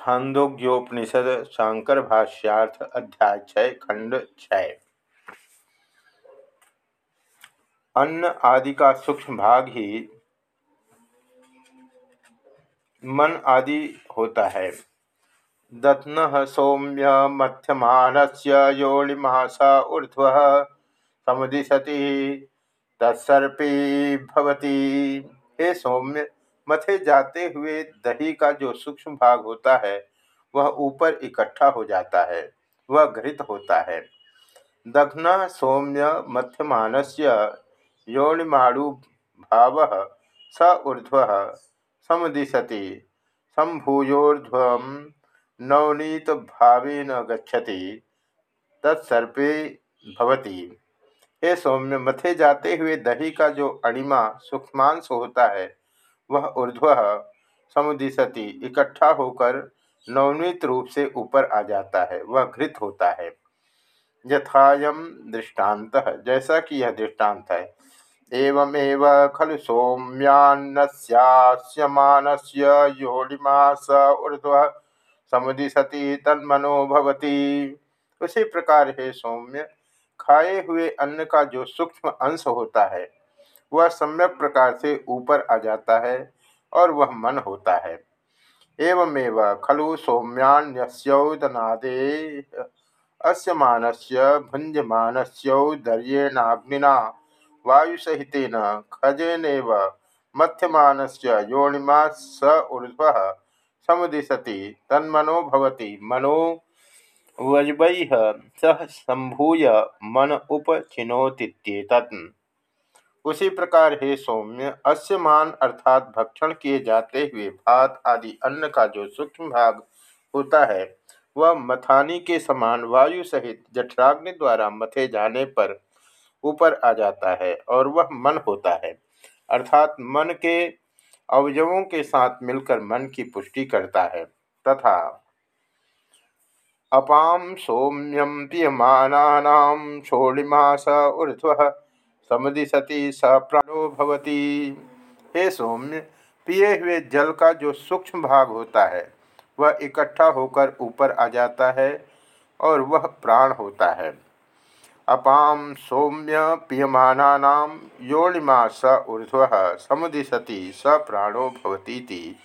छांदोग्योपनिषद शांकर भाष्यार्थ अध्याय छय खंड छय अन्न आदि का सूक्ष्म भाग ही मन आदि होता है। दत्न सौम्य मध्यमान से योनिमासा ऊर्ध्व समुदिशति, तत्सर्पी भवती। हे सौम्य मथे जाते हुए दही का जो सूक्ष्म भाग होता है, वह ऊपर इकट्ठा हो जाता है, वह घृत होता है। दघ्न सौम्य मध्यमान से योनिमाणु भाव स ऊर्ध्व समुदिशति। संभूयोर्ध्व नवनीत भावेन गच्छति, तत्सर्पे भवती। हे सौम्य, मथे जाते हुए दही का जो अणिमा सूक्ष्मांश होता है वह ऊर्ध्व समुदिशति इकट्ठा होकर नवनीत रूप से ऊपर आ जाता है। वह घृत होता है। यथायम दृष्टांत। जैसा कि यह दृष्टांत है। एवमेव खलु सौम्यान्नस्यास्यमानस्य योनिमा स ऊर्ध्व समुदिशति तन्मनो भवती। उसी प्रकार है सौम्य, खाए हुए अन्न का जो सूक्ष्म अंश होता है वह सम्यक प्रकार से ऊपर आ जाता है और वह मन होता है। एवमेव खलु सौम्यान्यस्यौदनादे अस्यमानस्य भुंजमानस्यौदर्येणाग्निना वायुसहितेन खजेनैव मध्यमानस्य योनिमा स ऊर्ध्व समुदिशति तन्मनो भवति मनो वज्वैः सह संभूय मन उपचिनोतीत्येतत्। उसी प्रकार हे सौम्य अस्यमान अर्थात भक्षण किए जाते हुए भात आदि अन्न का जो सूक्ष्म भाग होता है, वह मथानी के समान वायु सहित जठराग्नि द्वारा मथे जाने पर ऊपर आ जाता है और वह मन होता है। अर्थात मन के अवयवों के साथ मिलकर मन की पुष्टि करता है, तथा अपाम सौम्यम पीयमाना षोलिमा स ऊर्ध्व समुदिशति स प्राणो भवती। हे सौम्य, पिए हुए जल का जो सूक्ष्म भाग होता है, वह इकट्ठा होकर ऊपर आ जाता है और वह प्राण होता है। अपाम सौम्य पीयमाना योनिमा स ऊर्ध्व समुदिशति स प्राणो भवती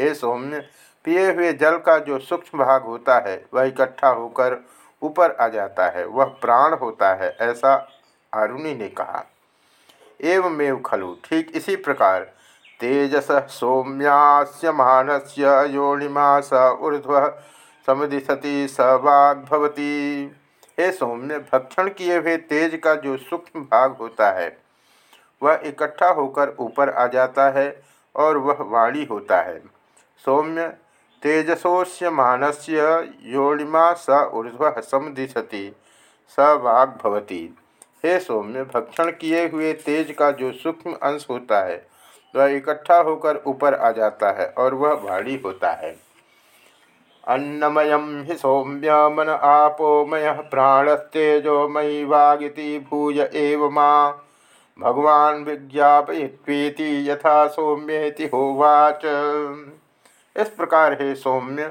हे सौम्य, पिए हुए जल का जो सूक्ष्म भाग होता है, वह इकट्ठा होकर ऊपर आ जाता है, वह प्राण होता है, ऐसा आरुणि ने कहा एवमेव खलु। ठीक इसी प्रकार, तेजस सौम्यास्यमान से योनिमा स ऊर्ध्व समुदिशति स वाग्भवती हे सौम्य, भक्षण किए हुए तेज का जो सूक्ष्म भाग होता है, वह इकट्ठा होकर ऊपर आ जाता है और वह वाणी होता है। सौम्य, तेजसोस्य मानस्य योनिमा स ऊर्ध्व समुदिशति स वाग्भवती हे सौम्य, भक्षण किए हुए तेज का जो सूक्ष्म अंश होता है, वह इकट्ठा होकर ऊपर आ जाता है और वह भारी होता है। अन्नमय हि सौम्य मन आपोमय प्राणस्तेजोमयी वागिति भूय एव माँ। भगवान विज्ञापयत्वेति यथा सौम्येति होवाच। इस प्रकार है सौम्य,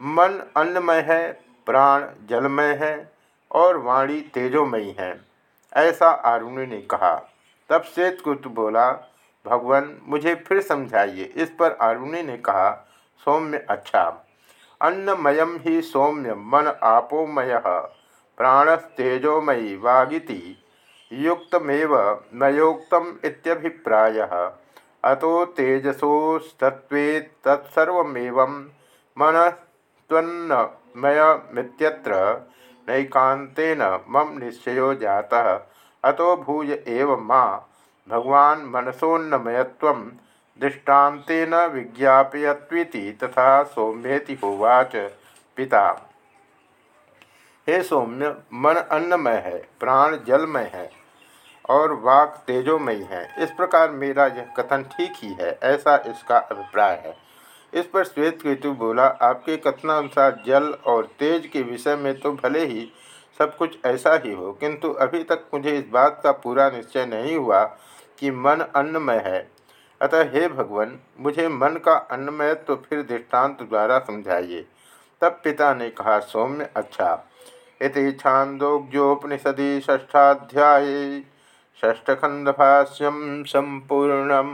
मन अन्नमय है, प्राण जलमय है और वाणी तेजोमयी है। ऐसा आरुणि ने कहा। तब श्वेतकुत बोला, भगवान, मुझे फिर समझाइए। इस पर आरुणि ने कहा, सौम्य अच्छा। अन्नमयम ही सौम्य, मन आपोमय। प्राणस्तेजोमयी वागिति, युक्तमेव मयोक्तम इत्यभिप्राय। अतो तेजसोस्तत्वे तत्सर्वमेव मन त्वन्नमयमित्यत्र नैकांतेन मम निश्चयो जाता। अतो भूय एव माँ। भगवान मनसोन्नमयत्व दृष्टान्तेन विज्ञापयत्वीति तथा सौम्येति होवाच पिता। हे सौम्य, मन अन्नमय है, प्राण जलमय है और वाक तेजोमय है। इस प्रकार मेरा यह कथन ठीक ही है, ऐसा इसका अभिप्राय है। इस पर श्वेत केतु बोला, आपके कथनानुसार जल और तेज के विषय में तो भले ही सब कुछ ऐसा ही हो, किंतु अभी तक मुझे इस बात का पूरा निश्चय नहीं हुआ कि मन अन्नमय है। अतः हे भगवान, मुझे मन का अन्नमय तो फिर दृष्टांत द्वारा समझाइए। तब पिता ने कहा, सौम्य अच्छा। इति छांदोग्योपनिषदि ष्ठाध्याय षष्ठखंडभाष्यम संपूर्णम।